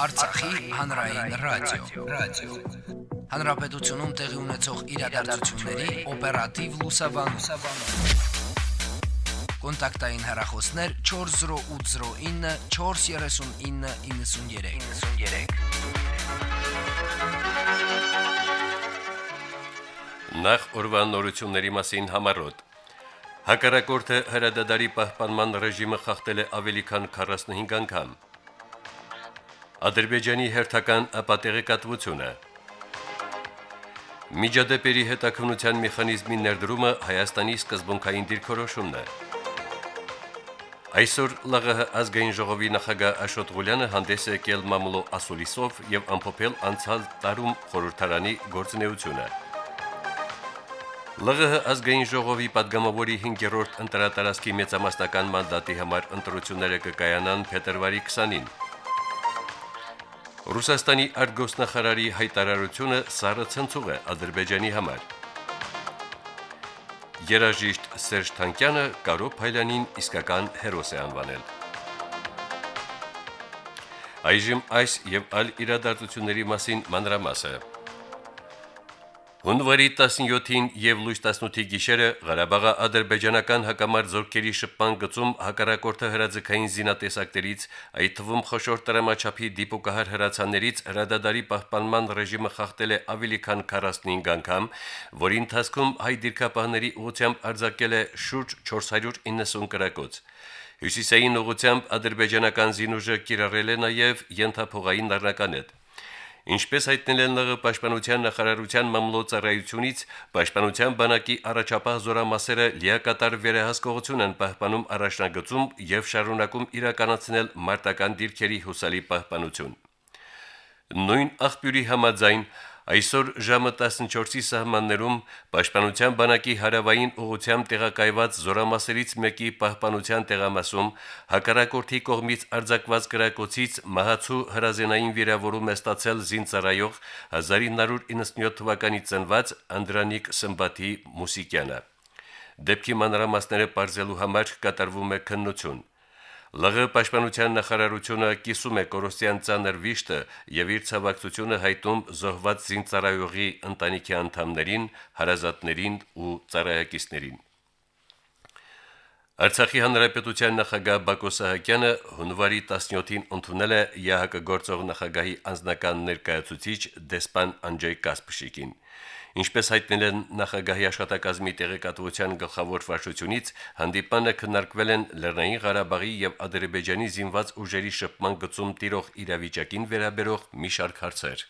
Արցախի հանրային ռադիո, ռադիո։ Հանրապետությունում տեղի ունեցող իրադարձությունների օպերատիվ լուսաբանում։ Կոնտակտային հեռախոսներ 40809 43993։ 93 Նախ օրվան նորությունների մասին համարոտ։ Հակառակորդը հրադադարի պահպանման ռեժիմը խախտել է ավելի քան 45 անգամ։ Ադրբեջանի հերթական ապատեղեկատվությունը։ Միջադեպերի հետաքննության մեխանիզմի ներդրումը Հայաստանի սկզբունքային դիրքորոշումն է։ Այսօր ԼՂՀ ազգային ժողովի նախագահ Աշոտ Ղուլյանը հանդես է եկել մամուլո ասուլիսով եւ ամփոփել անցած տարում խորհրդարանի գործունեությունը։ ԼՂՀ ազգային ժողովի падգամավորի 5-րդ ընտրատարածքի մեծամասնական մանդատի համար ընտրությունները կկայանան փետրվարի 20-ին։ Ռուսաստանի արտգոսնախարարի հայտարարությունը սառը ցնցուղ է Ադրբեջանի համար։ Երաժիշտ Սերժ Թանկյանը Կարո Փայլյանին իսկական հերոս է անվանել։ Այժմ այս եւ այլ իրադարձությունների մասին մանրամասը։ Հունվարի 17-ին եւ լույս 18-ի գիշերը Ղարաբաղի ադրբեջանական հակամարտ զորքերի շփման գծում հակառակորդը հրաձգային զինատեսակներից, այդ թվում խոշոր տրամաչափի դիպուկահար հրացաններից հրադադարի պահպանման ռեժիմը խախտել է ավելի քան 45 անգամ, որի ընթացքում հայ դիրքապահների ուղությամբ արձակել է շուրջ 490 կրակոց։ Հյուսիսային ուղությամբ ադրբեջանական զինուժը կիրառել է նաև ենթափողային նռնականետ։ Ինչպես հայտնել են ԼՂ պաշտպանության նախարարության մամլոյցարայությունից, պաշտպանության բանակի առաջապահ զորամասերը լիակատար վերահսկողություն են պահպանում առաջնագծում եւ շարունակում իրականացնել մարտական դիրքերի հուսալի պահպանություն։ Նույն աղբյուրի համաձայն Այսօր ժամը 14-ի սահմաններում Պաշտպանության բանակի հարավային ուղությամբ տեղակայված զորամասերից մեկի պահպանության տեղամասում հակառակորդի կողմից արձակված գրակոցից մահացու հրազենային վիրավորում է ստացել զինծառայող 1997 թվականի ծնված Անդրանիկ Սմբատի Մուսիկյանը։ Դեպքի մանրամասները բարձելու համար կատարվում է քննություն։ ԼՂ պաշտպանության նախարարությունը կիսում է կորոսյան ցաներ վիշտը եւ իր ցավակցությունը հայտում զոհված զինծառայողի ընտանիքի անդամներին, հարազատներին ու ծառայակիցներին։ Արցախի հանրապետության նախագահ Բակո Սահակյանը հունվարի 17-ին ընդունել է ՀՀԿ գործող նախագահի անձնական ներկայացուցիչ դեսպան Անջեյ Կասպշիկին։ Ինչպես հայտնել են նախագահի աշխատակազմի տեղեկատվության գլխավոր վարչությունից, հանդիպանը քննարկվել են Լեռնային Ղարաբաղի եւ Ադրբեջանի զինված ուժերի շփման գծում տիրող իրավիճակին վերաբերող մի շարք հարցեր։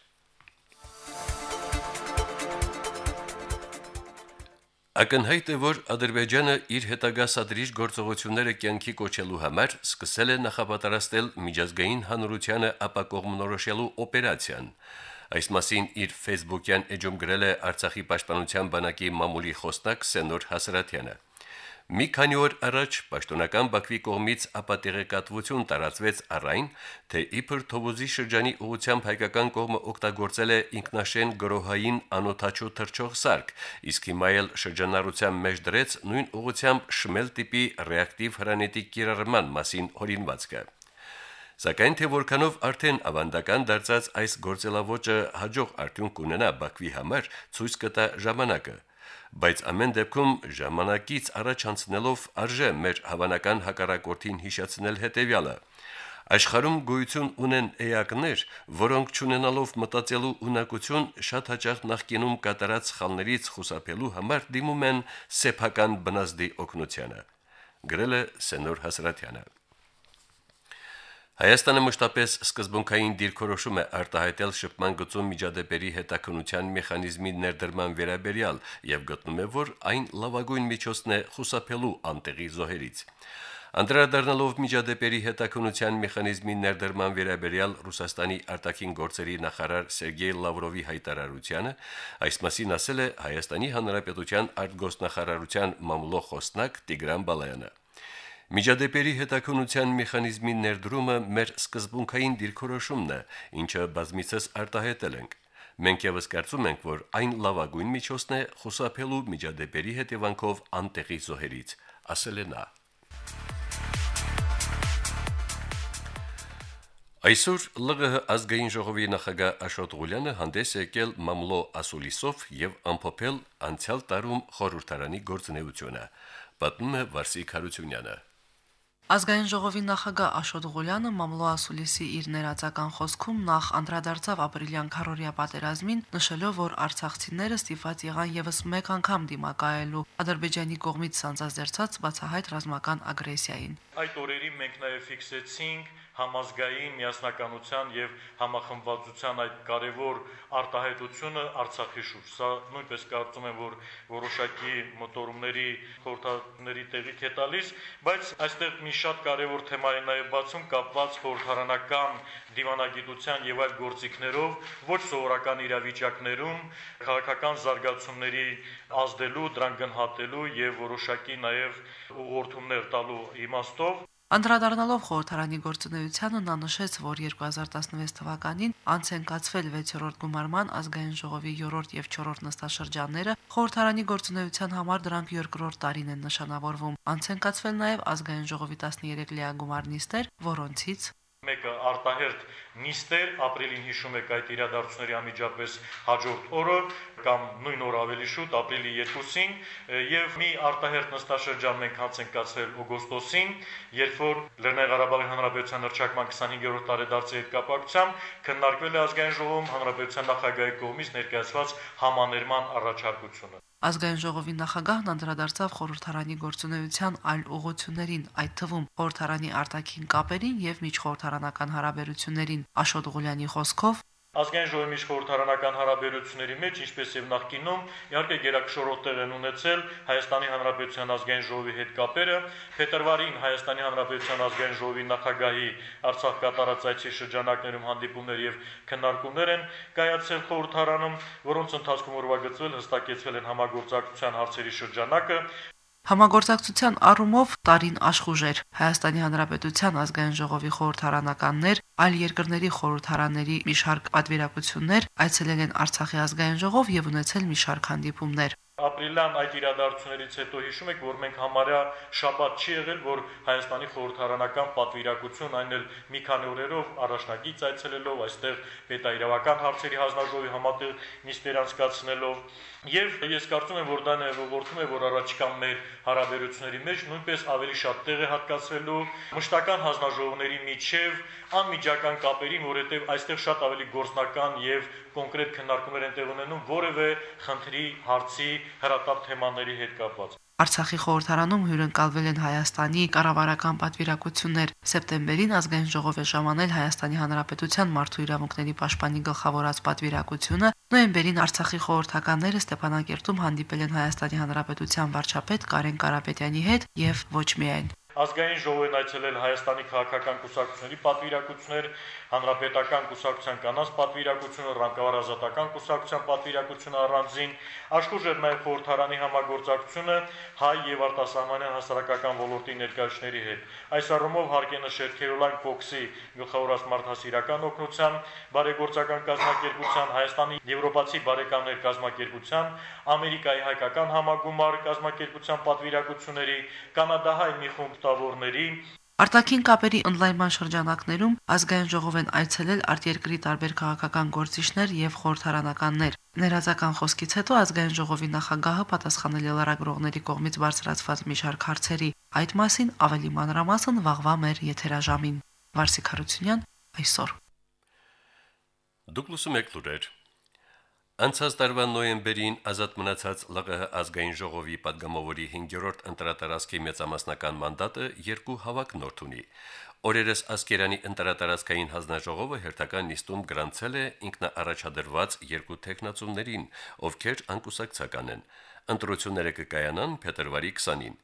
Ակնհայտ է, որ Ադրբեջանը իր հետագա սադրիչ գործողությունները կյանքի կոչելու համար սկսել է նախապատրաստել միջազգային հանրությանը ապակողմնորոշելու օպերացիան։ Այս մասին իր Facebook-յան էջում գրել է Արցախի պաշտպանության բանակի մամուլի խոսնակ Սենոր Հասրատյանը։ Մի քանի օր առաջ պաշտոնական Բաքվի կողմից ապատեղեկատվություն տարածվեց առայն, թե իբր Թոբոզի շրջանի ուղությամբ հայկական կողմը օգտագործել է ինքնաշեն գրոհային անոթաչու թրջող սարք, իսկ հիմա էլ շրջանառության մեջ դրեց նույն ուղությամբ շմել տիպի ռեակտիվ հրանետի կիրառման մասին հորինվածքը։ Սակայն թե որքանով արդեն ավանդական դարձած այս գործելավոճը հաջող արդյունք կունենա Բաքվի համար, ցույց կտա ժամանակը բայց ամեն դեպքում ժամանակից առաջ անցնելով արժե մեր հավանական հակառակորդին հիշեցնել հետևյալը. Աշխարհում գոյություն ունեն էակներ, որոնք ճանենալով մտածելու ունակություն շատ հաճախ նախկինում կատարած խալներից խուսափելու համար դիմում են սեփական բնազդի օգնությանը։ Գրել է Սենոր Հասրատյանը։ Հայաստանը մշտապես սկզբունքային դիրքորոշում է արտահայտել շփման գծում միջադեպերի հետաքննության մեխանիզմի ներդրման վերաբերյալ եւ գտնում է, որ այն լավագույն միջոցն է խուսափելու անտեղի զոհերից։ Անդրադառնալով միջադեպերի հետաքննության մեխանիզմի ներդրման վերաբերյալ Ռուսաստանի արտաքին գործերի նախարար Սերգեյ Լավրովի հայտարարությանը, այս մասին ասել է Հայաստանի Հանրապետության արտգոսնախարարության մամլո խոսնակ Տիգրան Բալայանը։ Միջադեպերի հետաքննության մեխանիզմի ներդրումը մեր սկզբունքային դիրքորոշումն է, ինչը բազմիցս արտահայտել ենք։ Մենք եւս կարծում ենք, որ այն լավագույն միջոցն է խուսափելու միջադեպերի հետևանքով անտեղի զոհերից, ասել է նա. Այսօր ԼՂՀ ազգային ժողովի նախագահ Աշոտ Ղուլյանը հանդես եկել մամլո ասուլիսով եւ ամփոփել անցյալ տարում խորհրդարանի գործունեությունը։ Պատմում է Վարսիկ Հարությունյանը։ Ազգային ժողովի նախագահ Աշոտ Ղուլյանը մամլո ասուլիսի իր ներածական խոսքում նախ անդրադարձավ ապրիլյան քարորիա պատերազմին, նշելով, որ արցախցիները ստիպված եղան եւս մեկ անգամ դիմակայելու Ադրբեջանի կողմից սանձազերծած բացահայտ ռազմական ագրեսիային։ Այդ օրերին մենք նաեւ ֆիքսեցինք համազգային միասնականության եւ համախմբվածության այդ կարևոր արտահայտությունը Արցախի շուրջ։ Սա նույնպես կարծում եմ, որ որոշակի մոտորումների խորհրդանների տեղիք է տալիս, բայց այստեղ մի շատ կարևոր թեմա է նաեւ բացում կապված խորհրդարանական դիվանագիտության եւ այլ գործիքներով ոչ սովորական իրավիճակներում քաղաքական զարգացումների ազդելու, դրան գնահատելու եւ որոշակի նաեւ ուղղորդումներ տալու իմաստով Անդրադառնալով խորհրդարանի գործունեությանը նա նշեց, որ 2016 թվականին անց են կացվել 6-րդ գումարման ազգային ժողովի 3-րդ եւ 4-րդ նստաշրջանները, խորհրդարանի գործունեության համար դրանք երկրորդ տարին են նշանավորվում։ Անց են կացվել նաեւ ազգային ժողովի 13 լիագումար նիստեր, որոնցից մեկը արտահերտ նիստեր, ապրիլին հիշում եք այդ իրադարձությունների անմիջապես հաջորդ օրը կամ նույն օր ավելի շուտ, ապրիլի 2-ին, եւ մի արտահերտ նստաշրջան մենք հաց ենք կացրել օգոստոսին, երբ որ Լեռնային Ղարաբաղի Հանրապետության հռչակման 25-րդ տարեդարձի հետ կապակցությամբ քննարկվել է ազգային ժողովում Հանրապետության նախագահի կողմից ներկայացված համաներման առաջարկությունը։ Ազգային ժողովի նախագահն անդրադարձավ խորհրդարանի գործունեության այլ ուղղություններին, այդ թվում խորհրդարանի արտաքին կապերին եւ միջխորհրդարանական հարաբերություններին։ Աշոտ Ղուլյանի խոսքով Ազգային ժողովի միջխորհրդարանական հարաբերությունների մեջ, ինչպես եւ նախկինում, իհարկե գերակշռող տեղ են ունեցել Հայաստանի Հանրապետության ազգային ժողովի հետ կապերը։ Փետրվարին Հայաստանի Հանրապետության ազգային ժողովի նախագահի Արցախ կատարած այցի շրջանակներում հանդիպումներ եւ քննարկումներ են կայացել խորհրդարանում, որոնց ընթացքում ուրվագծվել հստակեցվել են համագործակցության հարցերի շրջանակը, Համագործակցության առումով տարին աշխուժ էր. Հայաստանի Հանրապետության ազգային ժողովի խորհրդարանականներ, այլ երկրների խորհրդարանների մի շարք պատվիրակություններ այցելել են Արցախի ազգային ժողով եւ ունեցել մի շարք հանդիպումներ ապրիլյան այդ իրադարձություններից հետո հիշում եք, որ մենք համարյա շաբաթ չի եղել, որ Հայաստանի խորհրդարանական պատվիրակություն այն էլ մի քանի օրերով առաջնագից այցելելով, այստեղ պետաիրավական հարցերի հանձնաժողովի համատեղ նիստեր անցկացնելով եւ ես կարծում եմ, որ դա ներողորթում է, որ առաջիկա մեր հարաբերությունների մեջ նույնպես ավելի շատ տեղ է հատկացվելու մշտական հանձնաժողովների միջև անմիջական կապերին, որովհետեւ այստեղ շատ ավելի գործնական եւ կոնկրետ քննարկումներ են տեղ ունենում որևէ խնդրի, հարցի, հրատապ թեմաների հետ կապված։ Արցախի խորհրդարանում հյուրընկալվել են Հայաստանի կառավարական պատվիրակություններ։ Սեպտեմբերին ազգային ժողով է ժամանել Հայաստանի Հանրապետության մարդու իրավունքների պաշտպանի գլխավորած պատվիրակությունը։ Նոյեմբերին Արցախի խորհրդականները Ստեփանակերտում հանդիպել են Հայաստանի Հանրապետության վարչապետ Կարեն Կարապետյանի հետ եւ ոչ միայն Ազգային ժողովն այցելել Հայաստանի քաղաքական կուսակցությունների պատվիրակություններ, հանրապետական կուսակցության կանանց պատվիրակությունը, ռանկավարազատական կուսակցության պատվիրակությունը առանձին, աշխուժ էր նաև խորհրդարանի համագործակցությունը հայ եւ արտասահմանյան հասարակական ոլորտի ներկայացների հետ։ Այս առումով հարկ է նշել Քերոլայն Ֆոքսի գլխավորած մարդասիրական օգնության, բարեգործական կազմակերպության, Հայաստանի եվրոպացի բարեկամներ կազմակերպության, Ամերիկայի հայկական համագումար կազմակերպության պատվիրակությունների, կանադահայ մի խումբ մտավորների Արտաքին կապերի ընդլայնման շրջանակներում ազգային ժողով են այցելել արտերկրի տարբեր քաղաքական գործիչներ եւ խորհրդարանականներ։ Ներածական խոսքից հետո ազգային ժողովի նախագահը պատասխանել է լարագրողների կողմից բարձրացված մի շարք հարցերի։ Այդ մասին ավելի մանրամասն վաղվա մեր եթերաժամին։ Վարսիկ Հարությունյան այսօր։ Դուք լսում եք լուրեր Անցած տարվա նոյեմբերին ազատ մնացած ԼՂՀ ազգային ժողովի падգամավորի 5-րդ ընտրատարածքի մեծամասնական մանդատը երկու հավակնորդ ունի։ Օրերս Ասկերանի ընտրատարածքային հանձնաժողովը հերթական նիստում գրանցել է ինքնաառաջադրված երկու տեխնացումներին, ովքեր անկուսակցական են։ Ընտրությունները կկայանան փետրվարի 20-ին։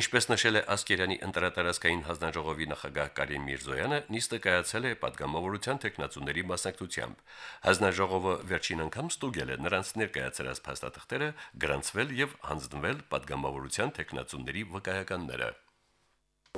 Ինչպես նշել է Ասկերյանի ընտրատարածքային հանձնաժողովի նախագահ Կարեն Միրզոյանը, նիստը կայացել է падգամավորության տեխնացուների մասնակցությամբ։ Հանձնաժողովը վերջին անգամ ստուգել է նրանց ներկայացրած փաստաթղթերը, գրանցվել եւ հանձնվել падգամավորության տեխնացուների վկայականները։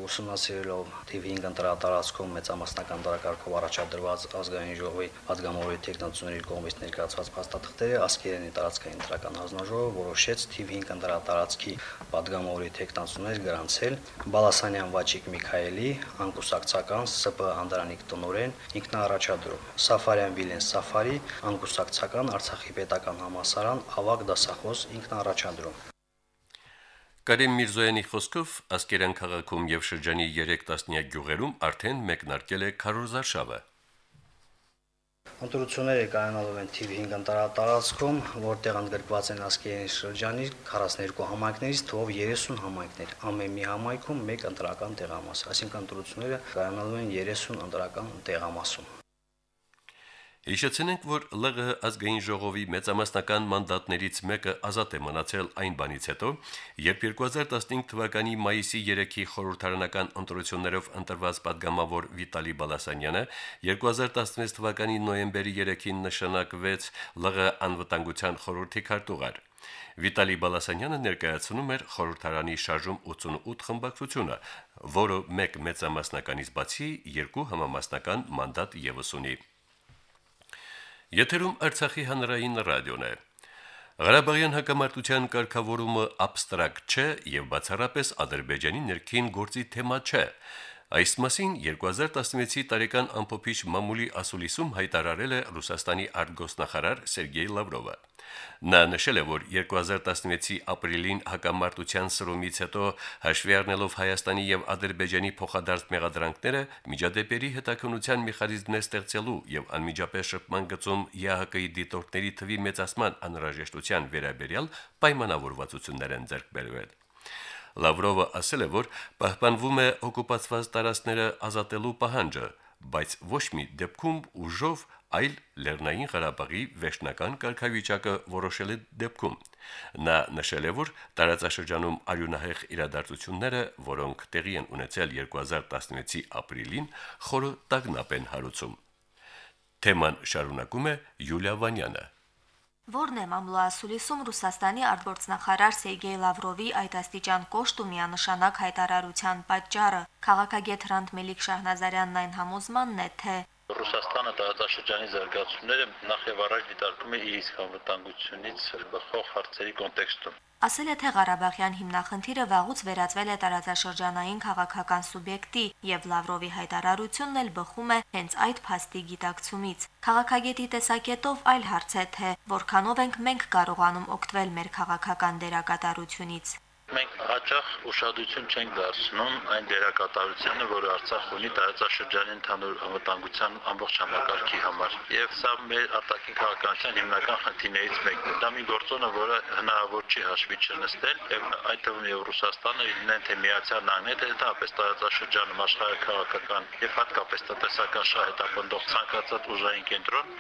Ուսումնասիրելով TV5 ընտրատարածքում մեծամասնական դարակարգով առաջադրված ազգային ժողովի падգամավորի տեխնացուների կողմից ներկայացված փաստաթղթերը ասկերենի տարածքային ընտրական հանձնաժողովը որոշեց TV5 ընտրատարածքի падգամավորի տեխնացուներ գրանցել Բալասանյան Վաչիկ Միքայելի, անկուսակցական ՍՊ Անդրանիկ Տնորեն, ինքնաառաջադրում Սաֆարյան Վիլեն Սաֆարի, անկուսակցական Արցախի պետական համալսարան ավագ դասախոս ինքնաառաջադրում Կարեն Միրզոյանի խոսքով Ասկերան քաղաքում եւ շրջանի 3 տասնյակ գյուղերում արդեն մեկնարկել է քարոզարշավը։ Ընտրությունները կայանալով են TV 5 ընտրատարածքում, որտեղ ընդգրկված են Ասկերանի շրջանի 42 համայնքներից թվով 30 համայնքներ։ Ամեն մի համայնքում մեկ ընտրական տեղամաս, այսինքն ընտրությունները կայանալու են 30 ընտրական տեղամասում։ Հիշեցնենք, որ ԼՂՀ ազգային ժողովի մեծամասնական մանդատներից մեկը ազատ է մնացել այն բանից հետո, երբ 2015 թվականի մայիսի 3-ի խորհրդարանական ընտրություններով ընտրված падգամավոր Վիտալի Բալասանյանը 2016 թվականի նոյեմբերի 3-ին նշանակվեց ԼՂՀ անվտանգության խորհրդի քարտուղար։ Վիտալի Բալասանյանը ներկայացնում էր խորհրդարանի շարժում 88 խմբակցությունը, որը մեկ մեծամասնականից բացի երկու համամասնական մանդատ եւս ունի։ Եթերում Արցախի հանրային ռադիոն է։ Ղարաբաղյան հակամարտության կարգավորումը абստրակտ չէ եւ բացառապես Ադրբեջանի ներքին գործի թեմա չէ։ Այս մասին 2016-ի տարեկան ամփոփիչ մամուլի ասուլիսում հայտարարել է Ռուսաստանի արտգոսնախարար Սերգեյ Լավրովը։ Նա նշել է, որ 2016-ի ապրիլին հակամարտության սրումից հետո հաշվի առնելով Հայաստանի եւ Ադրբեջանի փոխադարձ մեղադրանքները, միջադեպերի հետաքննության մեխանիզմներ ստեղծելու եւ անմիջապես շփման գծում ԵԱՀԿ-ի դիտորդների թվի մեծացման անհրաժեշտության վերաբերյալ պայմանավորվածություններ են ձեռք բերվել։ Լավրովը ասել է, որ պահպանվում է օկուպացված տարածքները ազատելու պահանջը, բայց ոչ մի դեպքում ուժով այլ Լեռնային Ղարաբաղի վերջնական կարգավիճակը որոշել է դեպքում։ Նա նշել է, որ տարածաշրջանում արյունահեղ իրադարձությունները, որոնք տեղի են ունեցել 2016-ի ապրիլին, խորը տագնապ են հարուցում։ Թեման շարունակում է Յուլիա Վանյանը։ Որն է մամլոասուլիսում Ռուսաստանի արտգործնախարար Սերգեյ Լավրովի այդ աստիճան կոշտ ու միանշանակ հայտարարության պատճառը։ Քաղաքագետ Հրանտ Մելիք Շահնազարյանն այն համոզմանն է, թե Ռուսաստանը տարածաշրջանի զարգացումները նախ եւ առաջ դիտարկում է իր իսկ անվտանգությունից բխող հարցերի կոնտեքստում։ Ասել է թե Ղարաբաղյան հիմնախնդիրը վաղուց վերածվել է տարածաշրջանային քաղաքական սուբյեկտի եւ Լավրովի հայտարարությունն էլ բխում է հենց այդ փաստի գիտակցումից։ Քաղաքագետի տեսակետով այլ հարց է թե որքանով ենք մենք կարողանում օգտվել մեր քաղաքական դերակատարությունից մենք հաճախ ուշադրություն չենք դարձնում այն դերակատարությանը, որը Արցախ ունի տարածաշրջանի ընդհանուր անվտանգության ամբողջ համակարգի համար։ Եվ սա մեր արտաքին քաղաքականության հիմնական խնդիրներից մեկն է։ Դա մի գործոն է, որը հնարավոր չի հաշվի չնստել, եւ այդ թվում եւ Ռուսաստանը ինքնեն թե Միացյալ Նահանգները, թե ընդհանրապես տարածաշրջանում աշխարհակաղակական եւ հատկապես տնտեսական շահետապնդող ցանկացած ուժային կենտրոն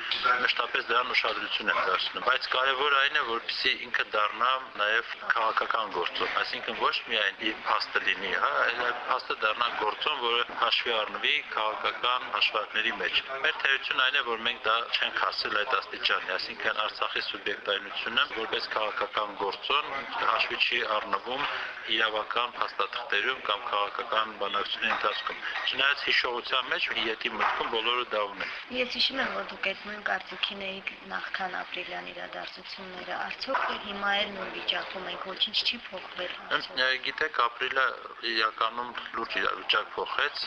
մշտապես դրան ուշադրություն են դարձնում։ Բայց կարևորը այն է, որպեսզի ինքը դառնա նաեւ քաղաքական գործոն այսինքն ոչ միայն փաստը լինի, հա, այլ փաստը դառնա գործոն, որը հաշվի առնվի քաղաքական հաշվարկների մեջ։ Մեր թերությունն այն է, որ մենք դա չենք հասել այդ աստիճանի, այսինքն Արցախի սուբյեկտայնությունը որպես քաղաքական գործոն հաշվի չի առնվում իրավական փաստաթղթերում կամ քաղաքական բանակցությունների ընթացքում։ Չնայած հիշողության մեջ յետի մտքում բոլորը դա ունեն։ Ես հիշում եմ, որ դուք այդ նույն կարծիքին եք նախքան ապրիլյան իրադարձությունները, արդյոք հիմա էլ նույն վիճակում եք, ոչինչ չի փոխվել Գիտեք, ապրիլը իրականում լուրջ իրավիճակ փոխեց,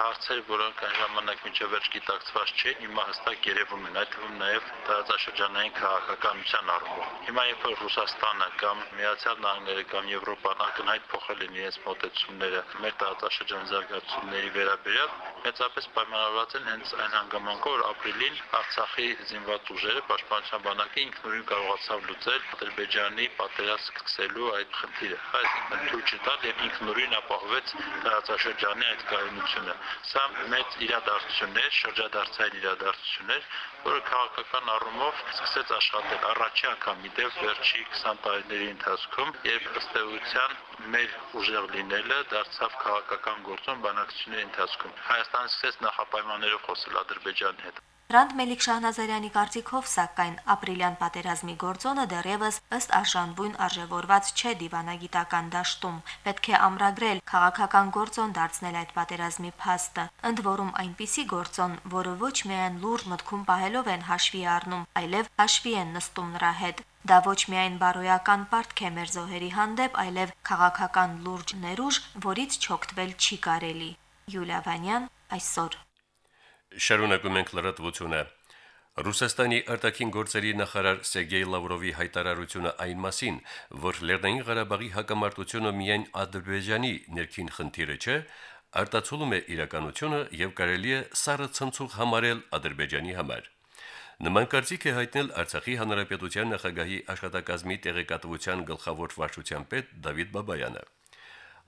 հարցեր, որոնք այն ժամանակ միջև վերջ գիտակցված չէին, հիմա հստակ երևում են, այդ թվում նաև տարածաշրջանային քաղաքականության առումով։ Հիմա երբ որ Ռուսաստանը կամ Միացյալ Նահանգները կամ Եվրոպան ակնհայտ փոխել են իրենց մոտեցումները մեր տարածաշրջանի զարգացումների վերաբերյալ, մեծապես պայմանավորված են հենց այն հանգամանքով, որ ապրիլին Արցախի զինված ուժերը պաշտպանության բանակը ինքնուրույն կարողացավ լուծել Ադրբեջանի պատերազմ սկսելու այդ խնդիրը այսինքն թույլ չտալ եւ ինքնուրույն ապահովեց տարածաշրջանի այդ կայունությունը։ Սա մեծ իրադարձություններ, շրջադարձային իրադարձություններ, որը քաղաքական առումով սկսեց աշխատել առաջի անգամ իդեպ վերջի 20 տարիների ընթացքում, երբ ըստ էության մեր ուժեղ լինելը դարձավ քաղաքական գործոն բանակցությունների ընթացքում։ Հայաստանը սկսեց նախապայմաններով խոսել Ադրբեջանի հետ։ Հրանտ Մելիք Շահնազարյանի կարծիքով, սակայն ապրիլյան պատերազմի գործոնը դեռևս ըստ արժանբույն արժևորված չէ դիվանագիտական դաշտում։ Պետք է ամրագրել քաղաքական գործոն դարձնել այդ պատերազմի փաստը, ընդ որում այնպիսի գործոն, որը ոչ միայն լուրջ մտքում պահելով են հաշվի առնում, այլև հաշվի են նստում նրա հետ։ Դա ոչ միայն բարոյական պարտք է մեր զոհերի հանդեպ, այլև քաղաքական լուրջ ներուժ, որից չօգտվել չի կարելի։ Յուլիա Վանյան այսօր Շարունակում ենք լրատվությունը։ Ռուսաստանի արտաքին գործերի նախարար Սերգեյ Լավրովի հայտարարությունը այն մասին, որ Լեռնային Ղարաբաղի հակամարտությունը միայն Ադրբեջանի ներքին խնդիրը չէ, արտացոլում է իրականությունը եւ կարելի է սառը ցնցուղ համարել Ադրբեջանի համար։ Նման կարծիք է հայտնել Արցախի հանրապետության նախագահի աշխատակազմի տեղեկատվության գլխավոր վարչության պետ Դավիթ Բաբայանը։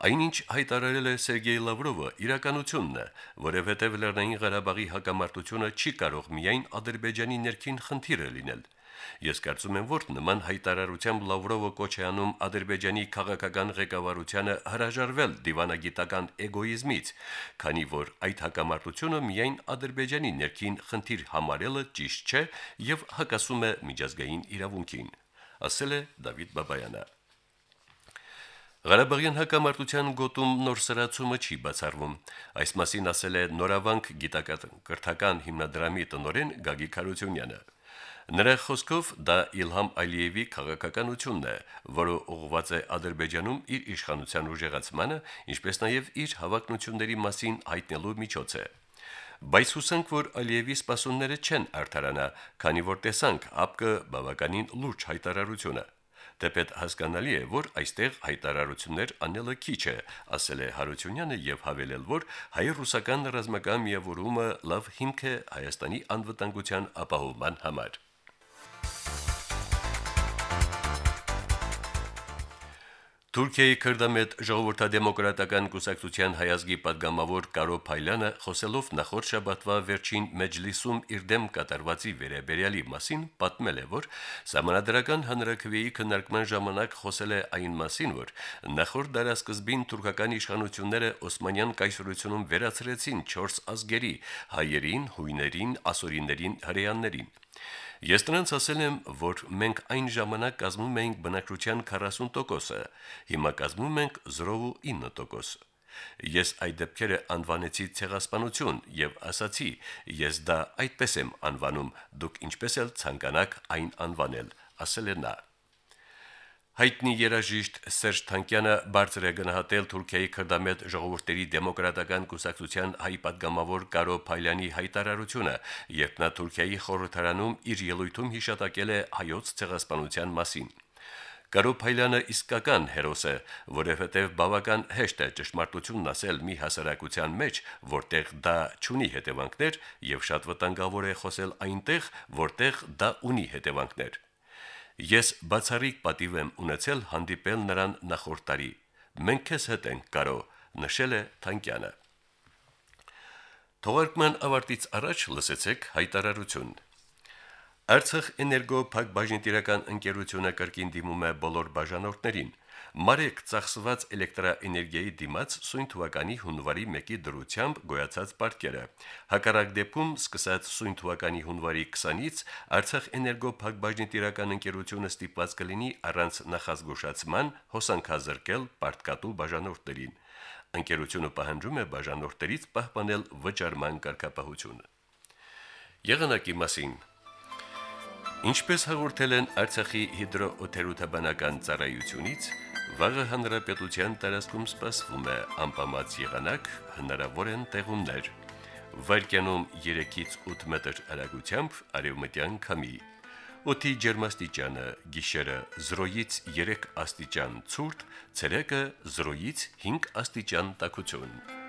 Այնինչ հայտարարել է Սերգեյ Լավրովը, իրականությունն է, որովհետև Լեռնային Ղարաբաղի հակամարտությունը չի կարող միայն Ադրբեջանի ներքին խնդիրը լինել։ Ես կարծում եմ, որ նման հայտարարությամբ Լավրովը կոչ է անում Ադրբեջանի քաղաքական ղեկավարությանը հրաժարվել դիվանագիտական էգոիզմից, քանի որ այդ հակամարտությունը միայն Ադրբեջանի ներքին խնդիր համարելը ճիշտ չէ եւ հակասում է միջազգային իրավունքին, ասել է Դավիթ Բաբայանը։ Ղարաբաղյան հակամարտության գոտում նոր սրացումը չի բացառվում։ Այս մասին ասել է Նորավանք գիտական հիմնադրամի տնօրեն Գագիկ Խարությունյանը։ Նրա խոսքով դա Իլհամ Ալիևի քաղաքականությունն է, որը ուղղված է Ադրբեջանում իր իշխանության ուժեղացմանը, ինչպես նաև իր հավակնությունների մասին հայտնելու միջոց է։ Բայց հուսանք, որ Ալիևի սպասումները չեն արդարանա, քանի որ տեսանք ԱՊԿ բավականին լուրջ հայտարարությունը։ Թեպետ հասկանալի է, որ այստեղ հայտարարություններ անելը քիչ է, ասել է Հարությունյանը եւ հավելել, որ հայ-ռուսական ռազմական միավորումը լավ հիմք է Հայաստանի անվտանգության ապահովման համար։ Թուրքիայի քրդամետ ժողովրդադեմոկրատական կուսակցության հայազգի падգամավոր Կարո Փայլյանը խոսելով նախորդ շաբաթվա վերջին մեջլիսում իր դեմ կատարվածի վերաբերյալի մասին պատմել է, որ համանդրական հանրակրվեի քննարկման ժամանակ խոսել է այն մասին, որ նախորդ դարաշրջանին թուրքական իշխանությունները Օսմանյան կայսրությունում վերացրեցին 4 ազգերի՝ հայերին, հույներին, ասորիներին, հրեաներին։ Ես նրանց ասել եմ, որ մենք այն ժամանակ կազմում էինք բնակչության 40%-ը, հիմա կազմում ենք 0.9%։ Ես այդ դեպքերը անվանեցի ցեղասպանություն եւ ասացի, ես դա այդպես եմ անվանում, դուք ինչպես էլ ցանկանաք այն անվանել, ասել է նա. Հայտնի երաժիշտ Սերժ Թանկյանը բարձր է գնահատել Թուրքիայի քրդամետ ժողովուրդների դեմոկրատական կուսակցության հայ պատգամավոր Կարո Փայլյանի հայտարարությունը, երբ նա Թուրքիայի խորհրդարանում իր ելույթում հիշատակել է հայոց ցեղասպանության մասին։ Կարո Փայլյանը իսկական հերոս է, որովհետև բավական հեշտ է ճշմարտությունն ասել մի հասարակության մեջ, որտեղ դա չունի հետևանքներ, եւ շատ վտանգավոր է խոսել այնտեղ, որտեղ դա ունի հետևանքներ։ Ես բացառիկ պատիվ եմ ունեցել հանդիպել նրան նախորդ տարի։ Մենք քեզ հետ ենք կարո, նշել է Թանկյանը։ Թողարկման ավարտից առաջ լսեցեք հայտարարություն։ Արցախ էներգո փակ բաժնետիրական ընկերությունը կրկին դիմում է բոլոր բաժանորդներին Մարեկ ծախսված էլեկտրաէներգիայի դիմաց սույն թվականի հունվարի 1-ի դրությամբ գոյացած պարտքերը։ Հակառակ դեպքում սկսած սույն թվականի հունվարի 20-ից Արցախ էներգո փակbaşնիտիրական ընկերությունը ստիպված կլինի առանց նախազգուշացման հոսանքազրկել պարտկատու բաժանորդներին։ Ընկերությունը պահանջում է բաժանորդներից պահպանել վճարման կարգապահությունը։ Եղանակի մասին. Ինչպես հաղորդել են Արցախի հիդրոօթերոթաբանական ծառայությունից, Վաղը հանրապետության տարածքում սպասվում է անպամած եղանակ, հնարավոր են տեղումներ։ Վարկյանում 3-ից 8 մետր հեռագությամբ արևմտյան քամի։ Օդի ջերմաստիճանը՝ գիշերը 0-ից 3 աստիճան ցուրտ, ցերեկը 0-ից 5 աստիճան տաքություն։